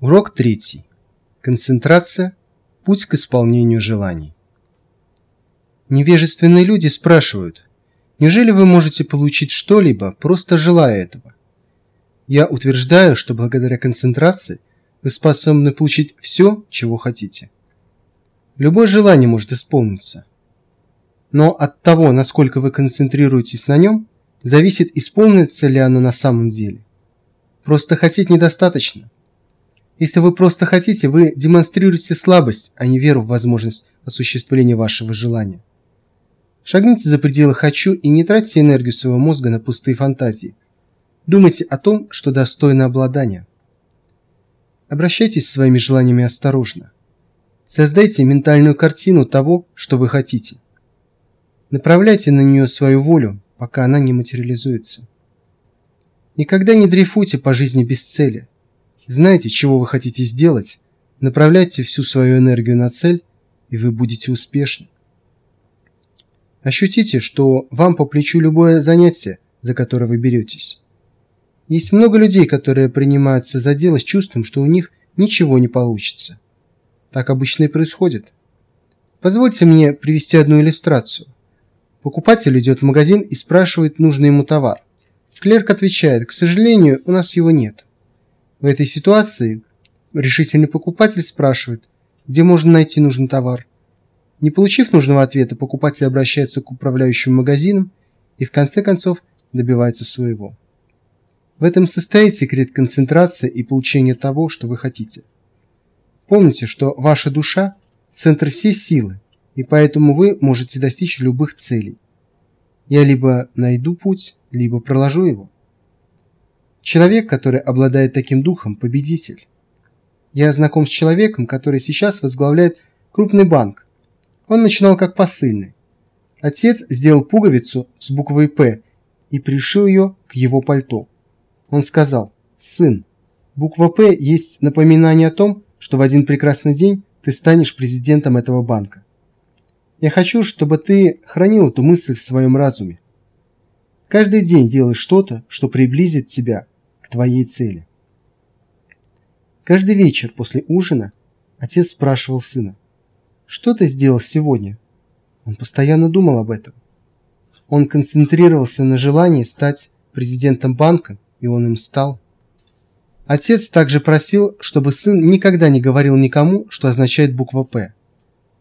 Урок третий. Концентрация. Путь к исполнению желаний. Невежественные люди спрашивают, неужели вы можете получить что-либо, просто желая этого? Я утверждаю, что благодаря концентрации вы способны получить все, чего хотите. Любое желание может исполниться. Но от того, насколько вы концентрируетесь на нем, зависит, исполнится ли оно на самом деле. Просто хотеть недостаточно – если вы просто хотите, вы демонстрируете слабость, а не веру в возможность осуществления вашего желания. Шагните за пределы «хочу» и не тратьте энергию своего мозга на пустые фантазии. Думайте о том, что достойно обладания. Обращайтесь с своими желаниями осторожно. Создайте ментальную картину того, что вы хотите. Направляйте на нее свою волю, пока она не материализуется. Никогда не дрейфуйте по жизни без цели – знаете, чего вы хотите сделать, направляйте всю свою энергию на цель, и вы будете успешны. Ощутите, что вам по плечу любое занятие, за которое вы беретесь. Есть много людей, которые принимаются за дело с чувством, что у них ничего не получится. Так обычно и происходит. Позвольте мне привести одну иллюстрацию. Покупатель идет в магазин и спрашивает нужный ему товар. Клерк отвечает, к сожалению, у нас его нет. В этой ситуации решительный покупатель спрашивает, где можно найти нужный товар. Не получив нужного ответа, покупатель обращается к управляющему магазином и в конце концов добивается своего. В этом состоит секрет концентрации и получения того, что вы хотите. Помните, что ваша душа – центр всей силы, и поэтому вы можете достичь любых целей. Я либо найду путь, либо проложу его. Человек, который обладает таким духом, победитель. Я знаком с человеком, который сейчас возглавляет крупный банк. Он начинал как посыльный. Отец сделал пуговицу с буквой «П» и пришил ее к его пальто. Он сказал, «Сын, буква «П» есть напоминание о том, что в один прекрасный день ты станешь президентом этого банка. Я хочу, чтобы ты хранил эту мысль в своем разуме. Каждый день делай что-то, что приблизит тебя твоей цели. Каждый вечер после ужина отец спрашивал сына, «Что ты сделал сегодня?» Он постоянно думал об этом. Он концентрировался на желании стать президентом банка, и он им стал. Отец также просил, чтобы сын никогда не говорил никому, что означает буква «П».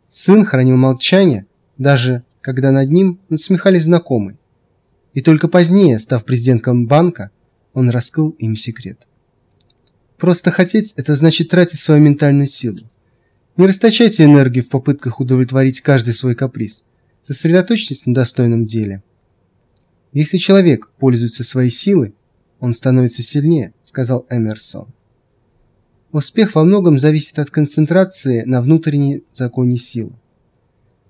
Сын хранил молчание, даже когда над ним насмехались знакомые. И только позднее, став президентом банка, он раскрыл им секрет. Просто хотеть – это значит тратить свою ментальную силу. Не расточайте энергию в попытках удовлетворить каждый свой каприз. Сосредоточьтесь на достойном деле. Если человек пользуется своей силой, он становится сильнее, сказал Эмерсон. Успех во многом зависит от концентрации на внутренней законе силы.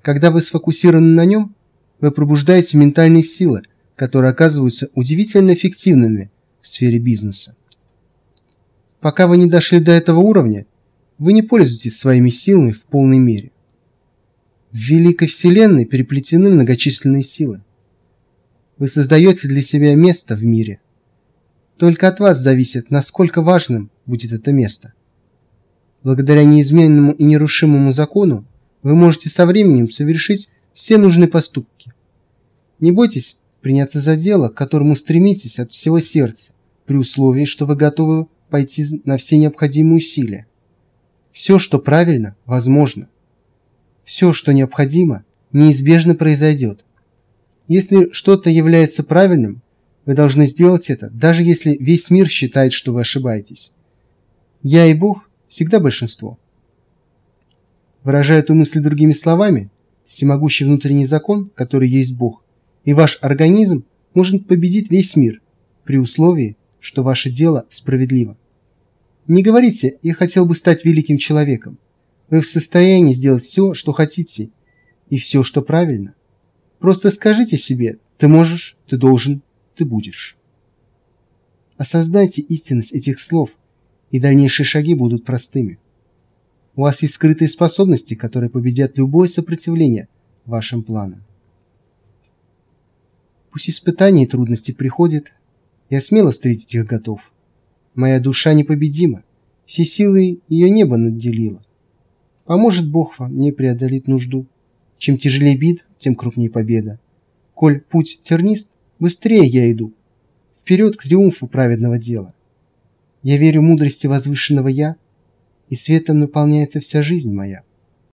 Когда вы сфокусированы на нем, вы пробуждаете ментальные силы, которые оказываются удивительно эффективными в сфере бизнеса. Пока вы не дошли до этого уровня, вы не пользуетесь своими силами в полной мере. В Великой Вселенной переплетены многочисленные силы. Вы создаете для себя место в мире. Только от вас зависит, насколько важным будет это место. Благодаря неизменному и нерушимому закону вы можете со временем совершить все нужные поступки. Не бойтесь приняться за дело, к которому стремитесь от всего сердца, при условии, что вы готовы пойти на все необходимые усилия. Все, что правильно, возможно. Все, что необходимо, неизбежно произойдет. Если что-то является правильным, вы должны сделать это, даже если весь мир считает, что вы ошибаетесь. Я и Бог всегда большинство. Выражая эту мысль другими словами, всемогущий внутренний закон, который есть Бог, и ваш организм может победить весь мир, при условии, что ваше дело справедливо. Не говорите «я хотел бы стать великим человеком». Вы в состоянии сделать все, что хотите, и все, что правильно. Просто скажите себе «ты можешь», «ты должен», «ты будешь». Осознайте истинность этих слов, и дальнейшие шаги будут простыми. У вас есть скрытые способности, которые победят любое сопротивление вашим планам. Пусть испытания и трудности приходят, я смело встретить их готов. Моя душа непобедима. Все силы ее небо наделило. Поможет Бог вам мне преодолеть нужду. Чем тяжелее бит, тем крупнее победа. Коль путь тернист, быстрее я иду. Вперед к триумфу праведного дела. Я верю мудрости возвышенного Я, и светом наполняется вся жизнь моя.